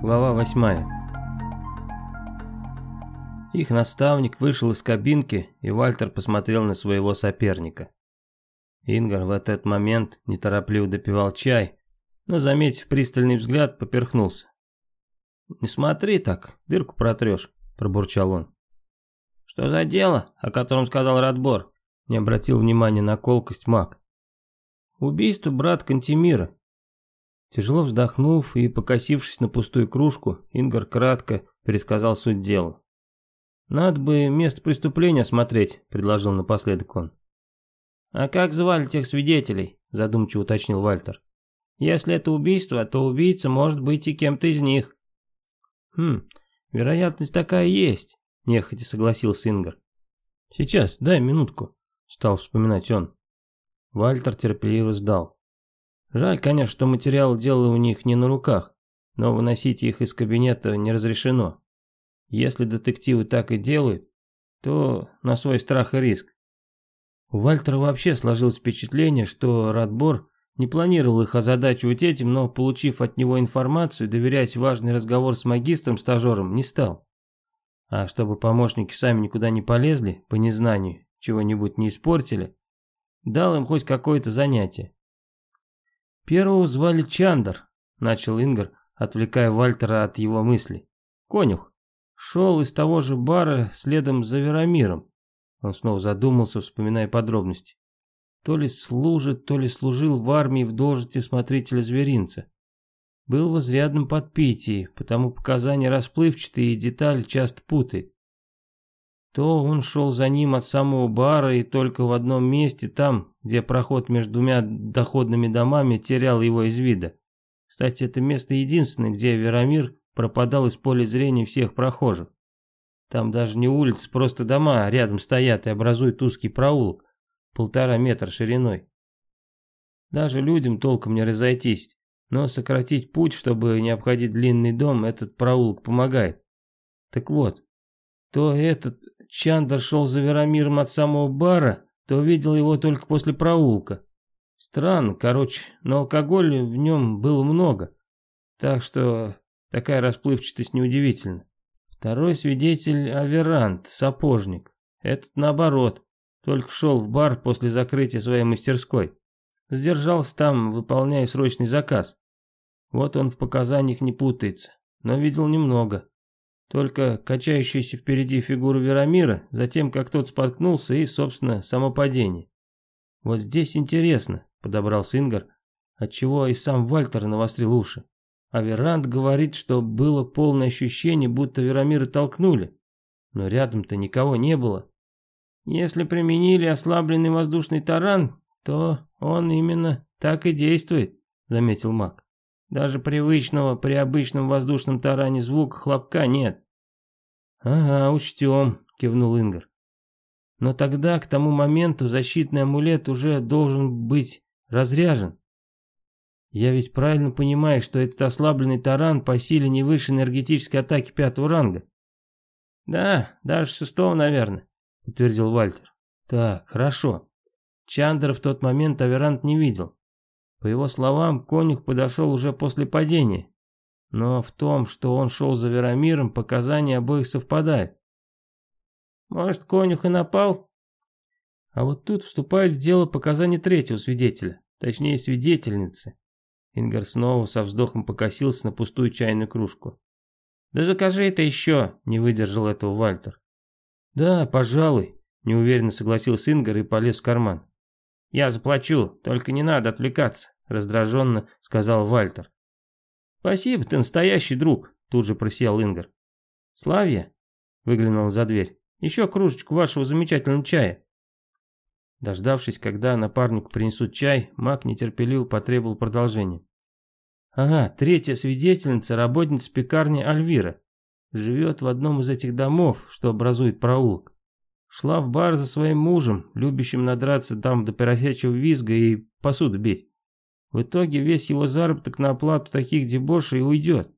Глава восьмая. Их наставник вышел из кабинки, и Вальтер посмотрел на своего соперника. Ингар в этот момент неторопливо допивал чай, но, заметив пристальный взгляд, поперхнулся. «Не смотри так, дырку протрешь», — пробурчал он. «Что за дело, о котором сказал Радбор?» — не обратил внимания на колкость маг. «Убийство брат Кантемира», Тяжело вздохнув и покосившись на пустую кружку, Ингар кратко пересказал суть дела. «Надо бы место преступления осмотреть», — предложил напоследок он. «А как звали тех свидетелей?» — задумчиво уточнил Вальтер. «Если это убийство, то убийца может быть и кем-то из них». «Хм, вероятность такая есть», — нехотя согласился Ингар. «Сейчас, дай минутку», — стал вспоминать он. Вальтер терпеливо ждал. Жаль, конечно, что материал дела у них не на руках, но выносить их из кабинета не разрешено. Если детективы так и делают, то на свой страх и риск. У Вальтера вообще сложилось впечатление, что Радбор не планировал их озадачивать этим, но, получив от него информацию, доверять важный разговор с магистром-стажером не стал. А чтобы помощники сами никуда не полезли, по незнанию, чего-нибудь не испортили, дал им хоть какое-то занятие. Первого звали Чандр, начал Ингар, отвлекая Вальтера от его мыслей. Конюх. Шел из того же бара следом за Верамиром. Он снова задумался, вспоминая подробности. То ли служит, то ли служил в армии в должности смотрителя зверинца. Был в изрядном подпитии, потому показания расплывчатые и деталь часто путает. То он шел за ним от самого бара и только в одном месте, там, где проход между двумя доходными домами терял его из вида. Кстати, это место единственное, где Верамир пропадал из поля зрения всех прохожих. Там даже не улицы, просто дома рядом стоят и образуют узкий проулок, полтора метра шириной. Даже людям толком не разойтись, но сократить путь, чтобы не обходить длинный дом, этот проулок помогает. Так вот, то этот Чандр шел за Верамиром от самого бара, то увидел его только после проулка. Странно, короче, но алкоголя в нем было много, так что такая расплывчатость неудивительна. Второй свидетель Аверант, сапожник. Этот наоборот, только шел в бар после закрытия своей мастерской. Сдержался там, выполняя срочный заказ. Вот он в показаниях не путается, но видел немного. Только качающуюся впереди фигуру Верамира, затем как тот споткнулся и, собственно, само падение. Вот здесь интересно, подобрал Сингар, отчего и сам Вальтер навострил уши. А Верант говорит, что было полное ощущение, будто Верамира толкнули. Но рядом-то никого не было. Если применили ослабленный воздушный таран, то он именно так и действует, заметил маг. Даже привычного при обычном воздушном таране звука хлопка нет. Ага, учтем, кивнул Ингар. Но тогда, к тому моменту, защитный амулет уже должен быть разряжен. Я ведь правильно понимаю, что этот ослабленный таран по силе не выше энергетической атаки пятого ранга. Да, даже шестого, наверное, подтвердил Вальтер. Так, хорошо. Чандра в тот момент Аверант не видел. По его словам, конюх подошел уже после падения. Но в том, что он шел за Верамиром, показания обоих совпадают. Может, конюх и напал? А вот тут вступают в дело показания третьего свидетеля, точнее свидетельницы. Ингар снова со вздохом покосился на пустую чайную кружку. «Да закажи это еще!» — не выдержал этого Вальтер. «Да, пожалуй», — неуверенно согласился Ингар и полез в карман. «Я заплачу, только не надо отвлекаться», — раздраженно сказал Вальтер. «Спасибо, ты настоящий друг», — тут же просиял Ингар. «Славья?» — выглянул за дверь. «Еще кружечку вашего замечательного чая». Дождавшись, когда напарнику принесут чай, маг нетерпеливо потребовал продолжения. «Ага, третья свидетельница, работница пекарни Альвира. Живет в одном из этих домов, что образует проулок. Шла в бар за своим мужем, любящим надраться там до поросячьего визга и посуду бить. В итоге весь его заработок на оплату таких дебошей уйдет,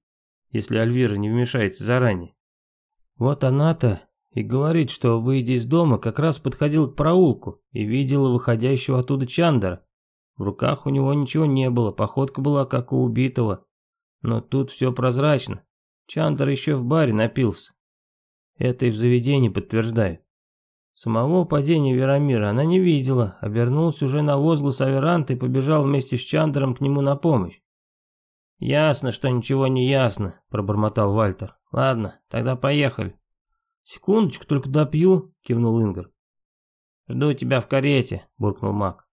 если Альвира не вмешается заранее. Вот она-то и говорит, что, выйдя из дома, как раз подходил к проулку и видела выходящего оттуда Чандера. В руках у него ничего не было, походка была как у убитого. Но тут все прозрачно, Чандр еще в баре напился. Это и в заведении подтверждает. Самого падения Верамира она не видела, обернулась уже на возглас Аверанта и побежал вместе с Чандром к нему на помощь. «Ясно, что ничего не ясно», — пробормотал Вальтер. «Ладно, тогда поехали». «Секундочку, только допью», — кивнул Ингар. «Жду тебя в карете», — буркнул маг.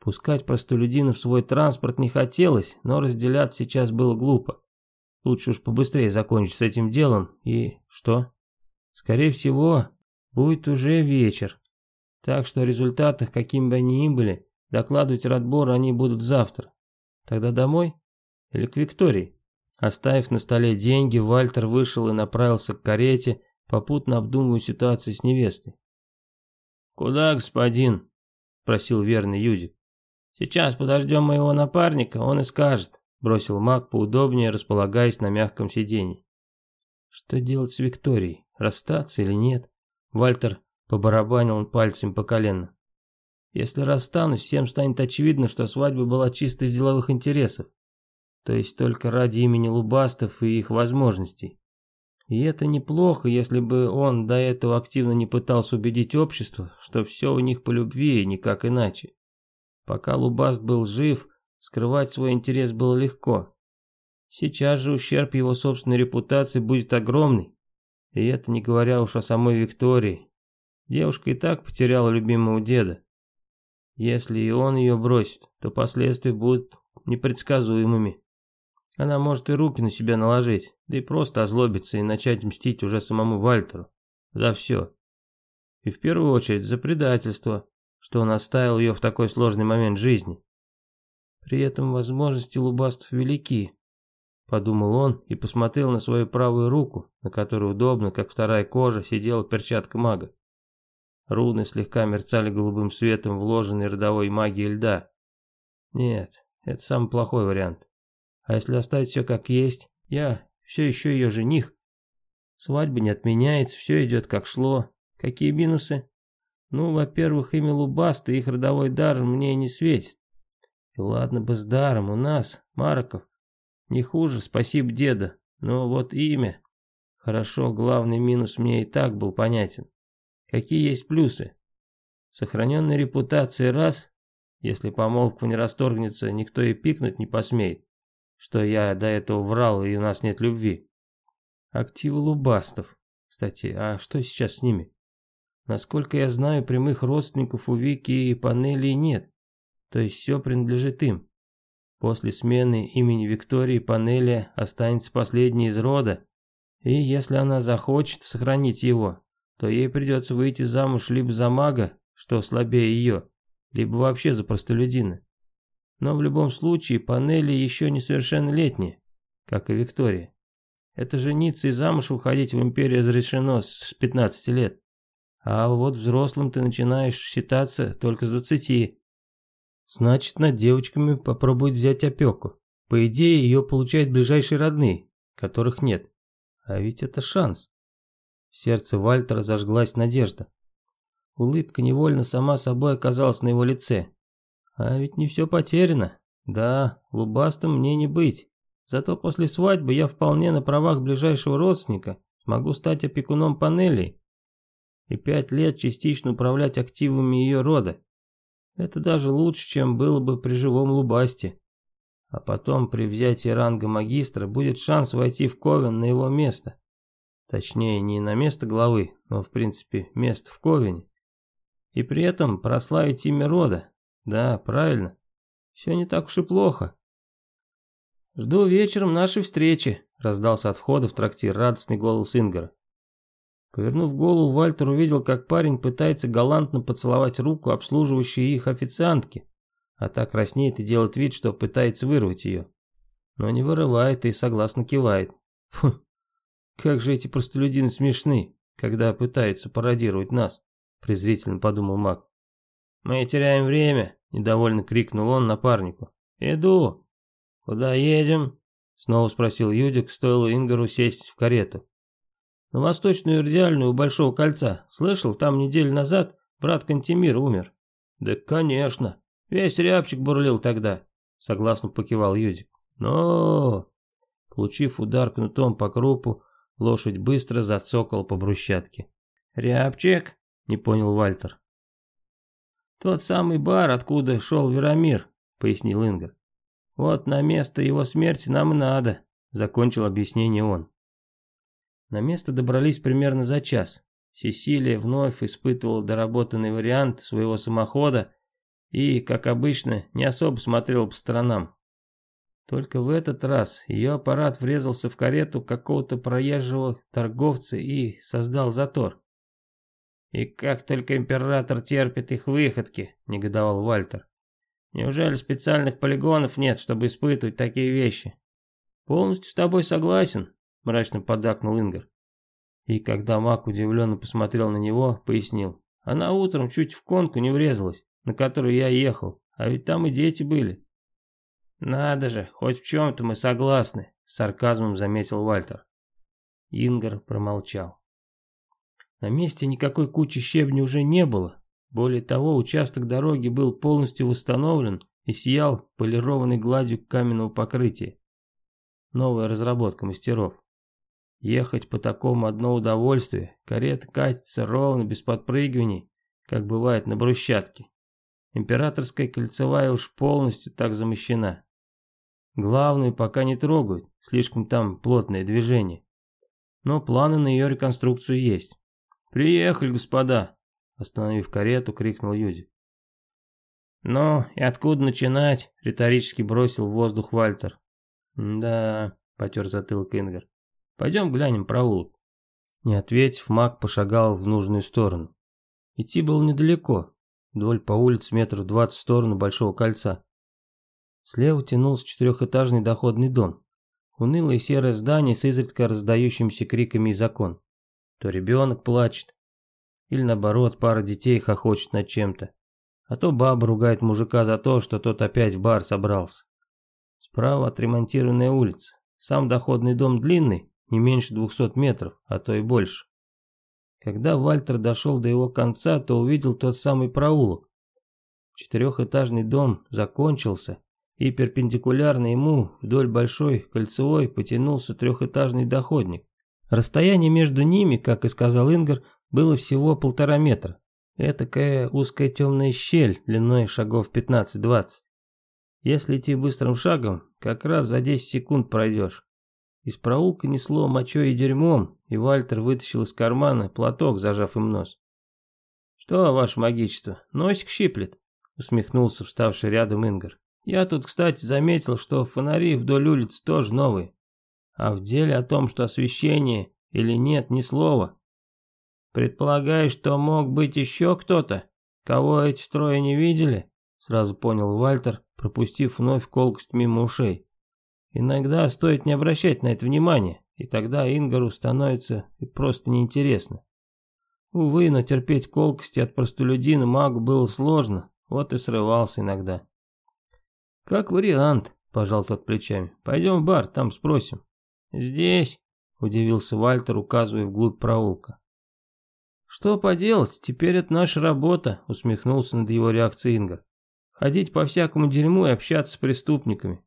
Пускать простолюдина в свой транспорт не хотелось, но разделяться сейчас было глупо. Лучше уж побыстрее закончить с этим делом и... что? Скорее всего, будет уже вечер. Так что о результатах, какими бы они ни были, докладывать Радбору они будут завтра. Тогда домой? Или к Виктории? Оставив на столе деньги, Вальтер вышел и направился к карете, попутно обдумывая ситуацию с невестой. «Куда, господин?» — просил верный Юдик. «Сейчас подождем моего напарника, он и скажет», — бросил маг поудобнее, располагаясь на мягком сиденье. Что делать с Викторией? Расстаться или нет? Вальтер побарабанил пальцем по колену. Если расстанусь, всем станет очевидно, что свадьба была чисто из деловых интересов. То есть только ради имени Лубастов и их возможностей. И это неплохо, если бы он до этого активно не пытался убедить общество, что все у них по любви и никак иначе. Пока Лубаст был жив, скрывать свой интерес было легко. Сейчас же ущерб его собственной репутации будет огромный. И это не говоря уж о самой Виктории. Девушка и так потеряла любимого деда. Если и он ее бросит, то последствия будут непредсказуемыми. Она может и руки на себя наложить, да и просто озлобиться и начать мстить уже самому Вальтеру. За все. И в первую очередь за предательство, что он оставил ее в такой сложный момент жизни. При этом возможности Лубастов велики, подумал он и посмотрел на свою правую руку, на которой удобно, как вторая кожа, сидела перчатка мага. Руны слегка мерцали голубым светом вложенной родовой магии льда. Нет, это самый плохой вариант. А если оставить все как есть, я все еще ее жених. Свадьба не отменяется, все идет как шло. Какие минусы? Ну, во-первых, имя Лубаста и их родовой дар мне не светит. И ладно бы с даром, у нас, Марков, не хуже, спасибо деда. Но вот имя. Хорошо, главный минус мне и так был понятен. Какие есть плюсы? Сохраненная репутация раз, если помолвка не расторгнется, никто и пикнуть не посмеет что я до этого врал и у нас нет любви. Активы Лубастов. Кстати, а что сейчас с ними? Насколько я знаю, прямых родственников у Вики и Панели нет. То есть все принадлежит им. После смены имени Виктории Панели останется последний из рода. И если она захочет сохранить его, то ей придется выйти замуж либо за мага, что слабее ее, либо вообще за простолюдина. Но в любом случае панели еще несовершеннолетние, как и Виктория. Это жениться и замуж выходить в империю разрешено с 15 лет. А вот взрослым ты начинаешь считаться только с 20. Значит, над девочками попробуют взять опеку. По идее, ее получают ближайшие родные, которых нет. А ведь это шанс. В сердце Вальтера зажглась надежда. Улыбка невольно сама собой оказалась на его лице. А ведь не все потеряно. Да, лубастым мне не быть. Зато после свадьбы я вполне на правах ближайшего родственника могу стать опекуном панелей и пять лет частично управлять активами ее рода. Это даже лучше, чем было бы при живом Лубасте. А потом при взятии ранга магистра будет шанс войти в Ковен на его место. Точнее, не на место главы, но в принципе место в Ковене. И при этом прославить имя рода, да, правильно. Все не так уж и плохо. Жду вечером нашей встречи, раздался от входа в трактир радостный голос Ингара. Повернув голову, Вальтер увидел, как парень пытается галантно поцеловать руку обслуживающей их официантки, а так краснеет и делает вид, что пытается вырвать ее. Но не вырывает и согласно кивает. Фу, как же эти простолюдины смешны, когда пытаются пародировать нас, презрительно подумал маг. «Мы теряем время», — недовольно крикнул он напарнику. «Иду». «Куда едем?» — снова спросил Юдик, стоило Ингару сесть в карету. «На Восточную Ирдиальную у Большого Кольца. Слышал, там неделю назад брат Кантемир умер». «Да, конечно. Весь рябчик бурлил тогда», — согласно покивал Юдик. «Но...» Получив удар кнутом по крупу, лошадь быстро зацокала по брусчатке. «Рябчик?» — не понял Вальтер. «Тот самый бар, откуда шел Верамир», — пояснил Ингар. «Вот на место его смерти нам и надо», — закончил объяснение он. На место добрались примерно за час. Сесилия вновь испытывала доработанный вариант своего самохода и, как обычно, не особо смотрела по сторонам. Только в этот раз ее аппарат врезался в карету какого-то проезжего торговца и создал затор. «И как только император терпит их выходки», — негодовал Вальтер. «Неужели специальных полигонов нет, чтобы испытывать такие вещи?» «Полностью с тобой согласен», — мрачно подакнул Ингар. И когда Мак удивленно посмотрел на него, пояснил. Она утром чуть в конку не врезалась, на которую я ехал, а ведь там и дети были. Надо же, хоть в чем-то мы согласны, с сарказмом заметил Вальтер. Ингар промолчал. На месте никакой кучи щебня уже не было. Более того, участок дороги был полностью восстановлен и сиял полированной гладью каменного покрытия. Новая разработка мастеров. Ехать по такому одно удовольствие, карета катится ровно, без подпрыгиваний, как бывает на брусчатке. Императорская кольцевая уж полностью так замощена. Главную пока не трогают, слишком там плотное движение. Но планы на ее реконструкцию есть. «Приехали, господа!» Остановив карету, крикнул Юди. «Ну, и откуда начинать?» — риторически бросил в воздух Вальтер. «Да», — потер затылок Ингар. Пойдем глянем проулок. Не ответив, маг пошагал в нужную сторону. Идти было недалеко, вдоль по улице метров двадцать в сторону Большого кольца. Слева тянулся четырехэтажный доходный дом. Унылое серое здание с изредка раздающимися криками из окон. То ребенок плачет, или наоборот, пара детей хохочет над чем-то. А то баба ругает мужика за то, что тот опять в бар собрался. Справа отремонтированная улица. Сам доходный дом длинный, не меньше двухсот метров, а то и больше. Когда Вальтер дошел до его конца, то увидел тот самый проулок. Четырехэтажный дом закончился, и перпендикулярно ему вдоль большой кольцевой потянулся трехэтажный доходник. Расстояние между ними, как и сказал Ингар, было всего полтора метра. Этакая узкая темная щель длиной шагов 15-20. Если идти быстрым шагом, как раз за 10 секунд пройдешь. Из проулка несло мочой и дерьмом, и Вальтер вытащил из кармана платок, зажав им нос. «Что, ваше магичество, носик щиплет?» — усмехнулся вставший рядом Ингар. «Я тут, кстати, заметил, что фонари вдоль улиц тоже новые. А в деле о том, что освещение или нет, ни слова. Предполагаю, что мог быть еще кто-то, кого эти трое не видели?» Сразу понял Вальтер, пропустив вновь колкость мимо ушей. Иногда стоит не обращать на это внимания, и тогда Ингару становится и просто неинтересно. Увы, но терпеть колкости от простолюдина магу было сложно, вот и срывался иногда. «Как вариант», — пожал тот плечами. «Пойдем в бар, там спросим». «Здесь», — удивился Вальтер, указывая вглубь проулка. «Что поделать, теперь это наша работа», — усмехнулся над его реакцией Ингар. «Ходить по всякому дерьму и общаться с преступниками.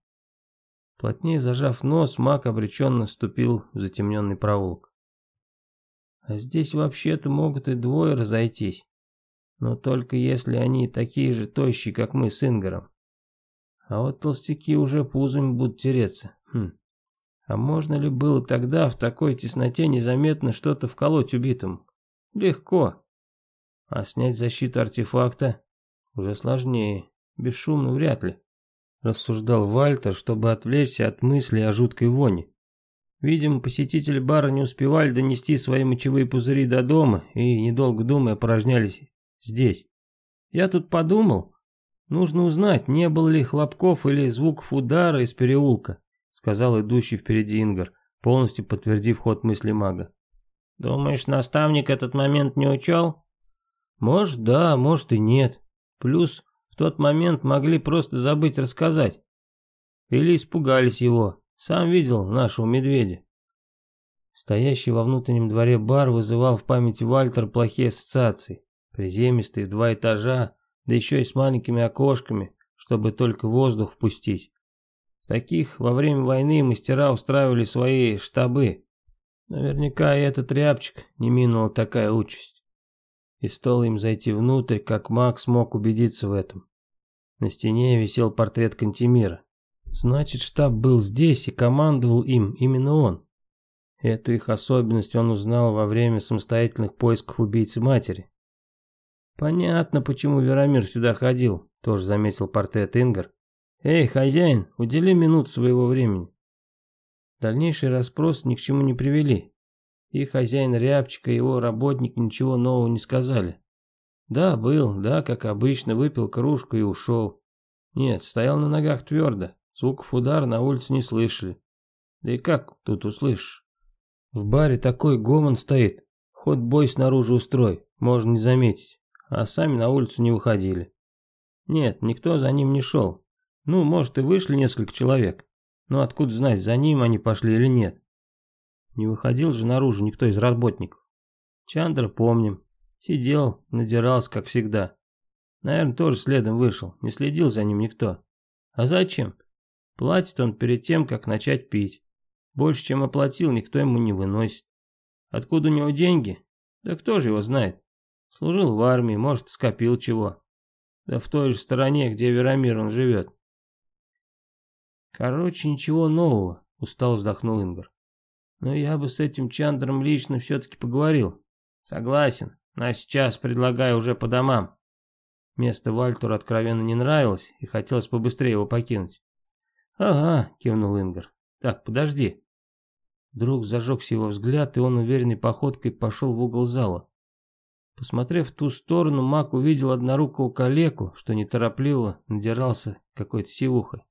Плотнее зажав нос, маг обреченно ступил в затемненный проулок. А здесь вообще-то могут и двое разойтись. Но только если они такие же тощие, как мы с Ингаром. А вот толстяки уже пузами будут тереться. Хм. А можно ли было тогда в такой тесноте незаметно что-то вколоть убитому? Легко. А снять защиту артефакта уже сложнее. Бесшумно вряд ли рассуждал Вальтер, чтобы отвлечься от мысли о жуткой воне. Видимо, посетители бара не успевали донести свои мочевые пузыри до дома и, недолго думая, порожнялись здесь. Я тут подумал, нужно узнать, не было ли хлопков или звуков удара из переулка, сказал идущий впереди Ингар, полностью подтвердив ход мысли мага. Думаешь, наставник этот момент не учел? Может, да, может и нет. Плюс в тот момент могли просто забыть рассказать. Или испугались его. Сам видел нашего медведя. Стоящий во внутреннем дворе бар вызывал в памяти Вальтер плохие ассоциации. Приземистые, два этажа, да еще и с маленькими окошками, чтобы только воздух впустить. В таких во время войны мастера устраивали свои штабы. Наверняка и этот рябчик не минула такая участь. И стоило им зайти внутрь, как Макс смог убедиться в этом. На стене висел портрет Кантемира. Значит, штаб был здесь и командовал им именно он. Эту их особенность он узнал во время самостоятельных поисков убийцы матери. Понятно, почему Верамир сюда ходил, тоже заметил портрет Ингар. Эй, хозяин, удели минуту своего времени. Дальнейшие расспросы ни к чему не привели. И хозяин Рябчика, и его работник ничего нового не сказали. Да, был, да, как обычно, выпил кружку и ушел. Нет, стоял на ногах твердо, звуков удара на улице не слышали. Да и как тут услышишь? В баре такой гомон стоит, ход бой снаружи устрой, можно не заметить, а сами на улицу не выходили. Нет, никто за ним не шел. Ну, может и вышли несколько человек, но откуда знать, за ним они пошли или нет. Не выходил же наружу никто из работников. Чандра помним, Сидел, надирался, как всегда. Наверное, тоже следом вышел, не следил за ним никто. А зачем? Платит он перед тем, как начать пить. Больше, чем оплатил, никто ему не выносит. Откуда у него деньги? Да кто же его знает? Служил в армии, может, скопил чего. Да в той же стороне, где Верамир он живет. Короче, ничего нового, устал вздохнул Ингар. Но я бы с этим Чандром лично все-таки поговорил. Согласен, а сейчас предлагаю уже по домам. Место Вальтуру откровенно не нравилось, и хотелось побыстрее его покинуть. «Ага», — кивнул Ингар. «Так, подожди». Вдруг зажегся его взгляд, и он уверенной походкой пошел в угол зала. Посмотрев в ту сторону, Мак увидел однорукого калеку, что неторопливо надирался какой-то сивухой.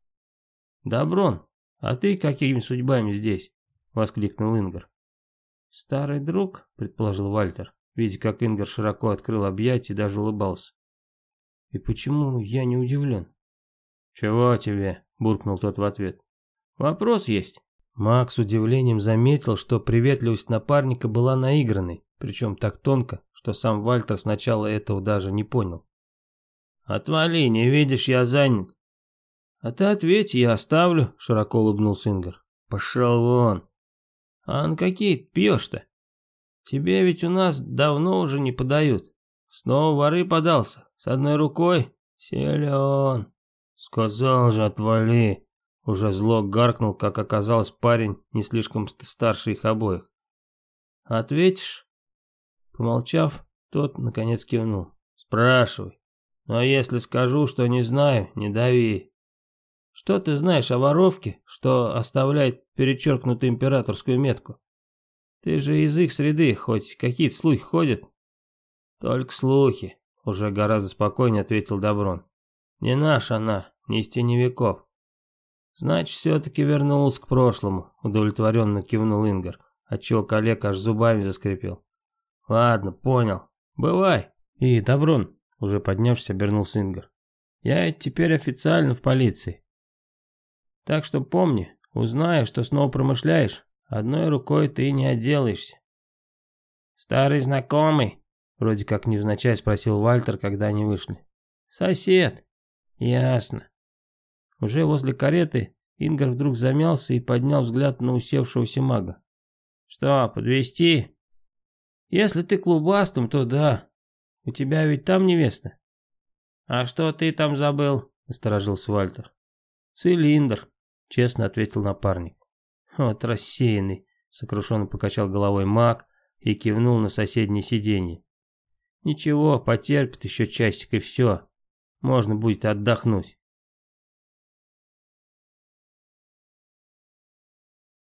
«Доброн, а ты какими судьбами здесь?» — воскликнул Ингар. «Старый друг», — предположил Вальтер видя, как Ингар широко открыл объятия и даже улыбался. «И почему я не удивлен?» «Чего тебе?» — буркнул тот в ответ. «Вопрос есть». Макс с удивлением заметил, что приветливость напарника была наигранной, причем так тонко, что сам Вальтер сначала этого даже не понял. «Отвали, не видишь, я занят». «А ты ответь, я оставлю», — широко улыбнулся Ингар. «Пошел вон». «А на какие пьешь-то?» Тебе ведь у нас давно уже не подают. Снова воры подался, с одной рукой. Силен. Сказал же, отвали. Уже зло гаркнул, как оказалось, парень не слишком старше их обоих. Ответишь? Помолчав, тот наконец кивнул. Спрашивай. Но если скажу, что не знаю, не дави. Что ты знаешь о воровке, что оставляет перечеркнутую императорскую метку? Ты же из их среды, хоть какие-то слухи ходят? Только слухи, уже гораздо спокойнее ответил Доброн. Не наша она, не из теневиков. Значит, все-таки вернулся к прошлому, удовлетворенно кивнул Ингар, отчего коллег аж зубами заскрипел. Ладно, понял. Бывай. И, Доброн, уже поднявшись, обернулся Ингар. Я теперь официально в полиции. Так что помни, узнаю, что снова промышляешь, Одной рукой ты не отделаешься. Старый знакомый, вроде как невзначай спросил Вальтер, когда они вышли. Сосед. Ясно. Уже возле кареты Ингар вдруг замялся и поднял взгляд на усевшегося мага. Что, подвести? Если ты клубастым, то да. У тебя ведь там невеста. А что ты там забыл? Насторожился Вальтер. Цилиндр, честно ответил напарник. Вот рассеянный, сокрушенно покачал головой маг и кивнул на соседнее сиденье. Ничего, потерпит еще часик и все. Можно будет отдохнуть.